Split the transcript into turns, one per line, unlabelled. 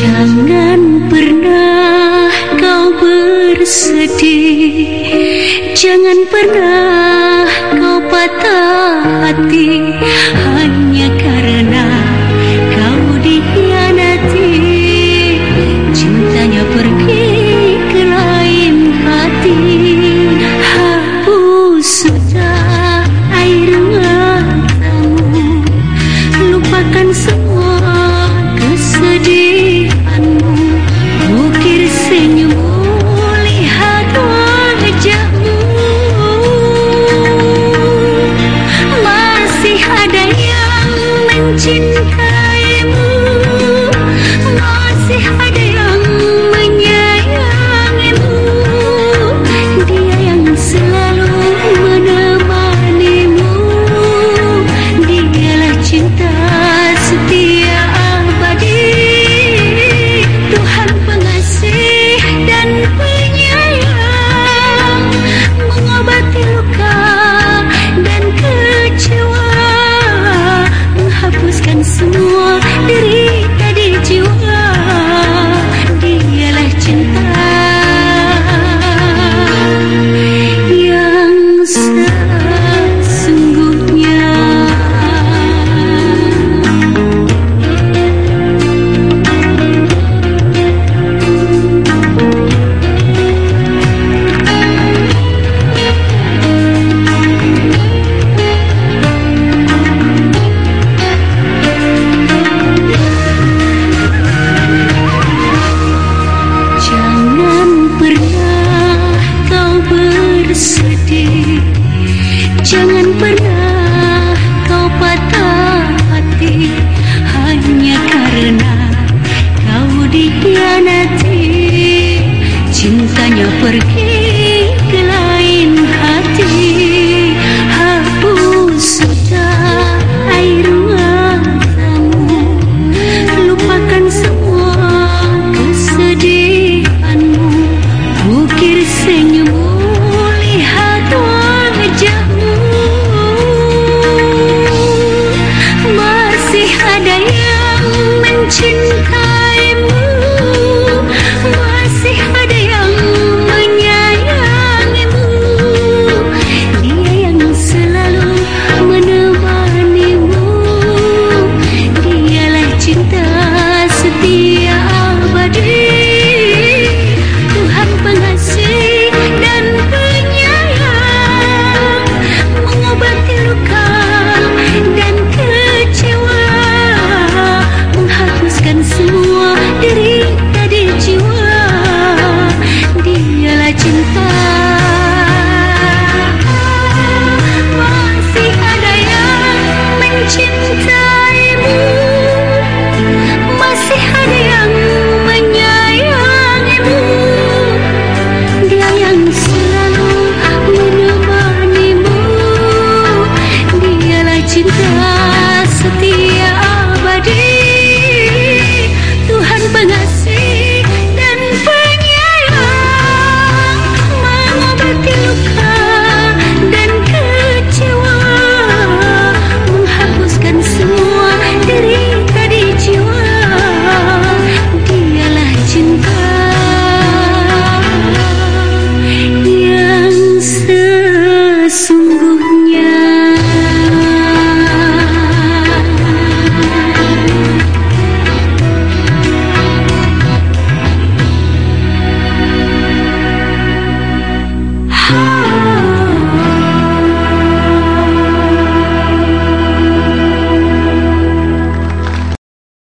Jangan pernah kau bersedih. Jangan pernah kau patah hati. Hanya karena kau dikhianati. Cintanya pergi ke lain hati. Hapus sudah air matamu. Lupakan semua semua derita di jiwa Dialah cinta yang sesungguhnya Hanya karena kau dikhianati Cintanya pergi cinta setia abadi. Tuhan pengasih dan penyayang Mengobati luka dan kecewa Menghapuskan semua derita di jiwa. Dialah cinta. Masih ada yang mencintaimu